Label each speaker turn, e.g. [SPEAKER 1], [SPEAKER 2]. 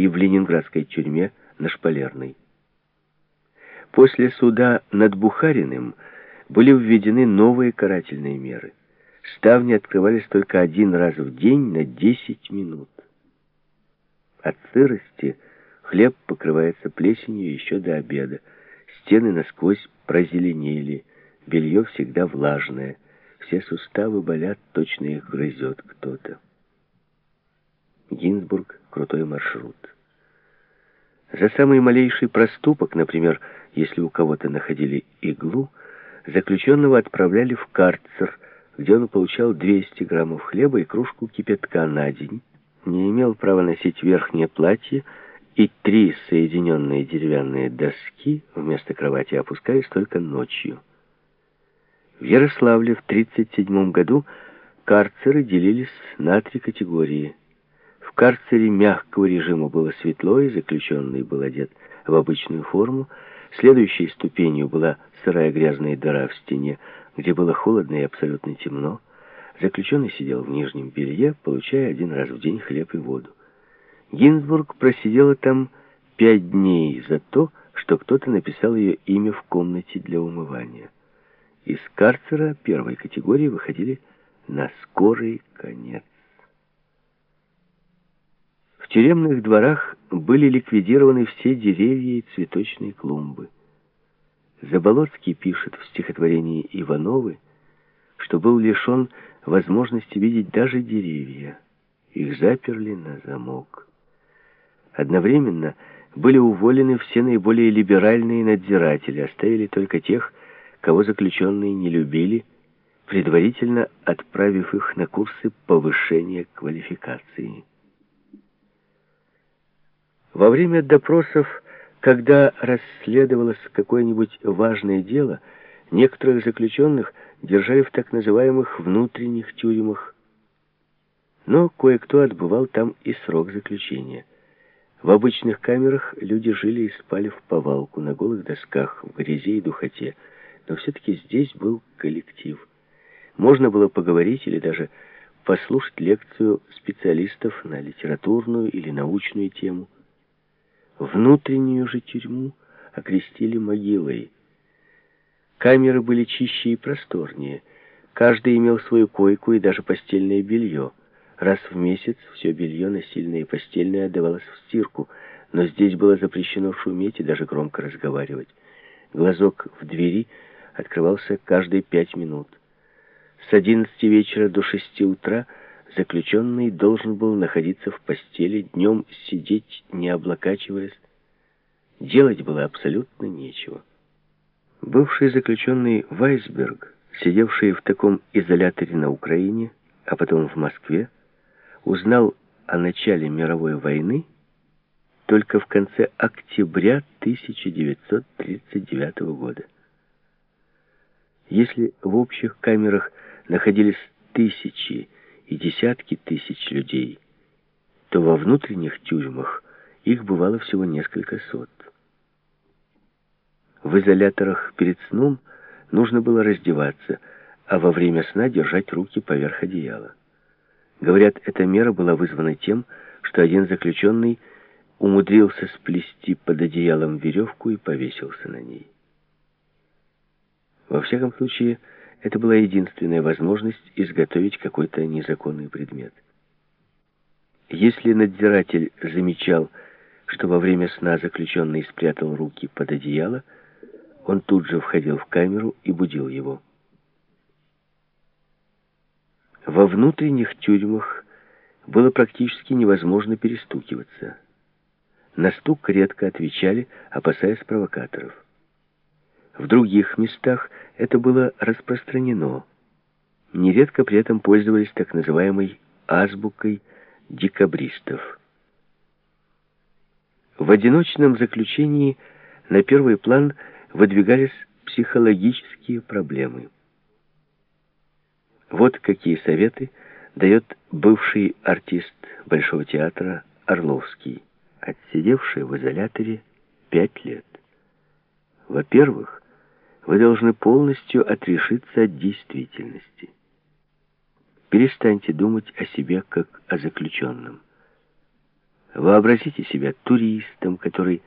[SPEAKER 1] и в ленинградской тюрьме на Шпалерной. После суда над Бухариным были введены новые карательные меры. Ставни открывались только один раз в день на 10 минут. От сырости хлеб покрывается плесенью еще до обеда. Стены насквозь прозеленели, белье всегда влажное. Все суставы болят, точно их грызет кто-то. Гинзбург — крутой маршрут. За самый малейший проступок, например, если у кого-то находили иглу, заключенного отправляли в карцер, где он получал 200 граммов хлеба и кружку кипятка на день, не имел права носить верхнее платье, и три соединенные деревянные доски вместо кровати опускались только ночью. В Ярославле в 1937 году карцеры делились на три категории – в карцере мягкого режима было светло, и заключенный был одет в обычную форму. Следующей ступенью была сырая грязная дыра в стене, где было холодно и абсолютно темно. Заключенный сидел в нижнем белье, получая один раз в день хлеб и воду. Гинзбург просидела там пять дней за то, что кто-то написал ее имя в комнате для умывания. Из карцера первой категории выходили на скорый конец тюремных дворах были ликвидированы все деревья и цветочные клумбы. Заболоцкий пишет в стихотворении Ивановы, что был лишен возможности видеть даже деревья. Их заперли на замок. Одновременно были уволены все наиболее либеральные надзиратели, оставили только тех, кого заключенные не любили, предварительно отправив их на курсы повышения квалификации. Во время допросов, когда расследовалось какое-нибудь важное дело, некоторых заключенных держали в так называемых внутренних тюрьмах. Но кое-кто отбывал там и срок заключения. В обычных камерах люди жили и спали в повалку, на голых досках, в грязи и духоте. Но все-таки здесь был коллектив. Можно было поговорить или даже послушать лекцию специалистов на литературную или научную тему. Внутреннюю же тюрьму окрестили могилой. Камеры были чище и просторнее. Каждый имел свою койку и даже постельное белье. Раз в месяц все белье, насильное и постельное, отдавалось в стирку, но здесь было запрещено шуметь и даже громко разговаривать. Глазок в двери открывался каждые пять минут. С одиннадцати вечера до шести утра – заключенный должен был находиться в постели, днем сидеть, не облокачиваясь. Делать было абсолютно нечего. Бывший заключенный Вайсберг, сидевший в таком изоляторе на Украине, а потом в Москве, узнал о начале мировой войны только в конце октября 1939 года. Если в общих камерах находились тысячи и десятки тысяч людей, то во внутренних тюрьмах их бывало всего несколько сот. В изоляторах перед сном нужно было раздеваться, а во время сна держать руки поверх одеяла. Говорят, эта мера была вызвана тем, что один заключенный умудрился сплести под одеялом веревку и повесился на ней. Во всяком случае, это была единственная возможность изготовить какой-то незаконный предмет. Если надзиратель замечал, что во время сна заключенный спрятал руки под одеяло, он тут же входил в камеру и будил его. Во внутренних тюрьмах было практически невозможно перестукиваться. На стук редко отвечали, опасаясь провокаторов. В других местах это было распространено. Нередко при этом пользовались так называемой азбукой декабристов. В одиночном заключении на первый план выдвигались психологические проблемы. Вот какие советы дает бывший артист Большого театра Орловский, отсидевший в изоляторе пять лет. Во-первых, вы должны полностью отрешиться от действительности. Перестаньте думать о себе как о заключенном. Вообразите себя туристом, который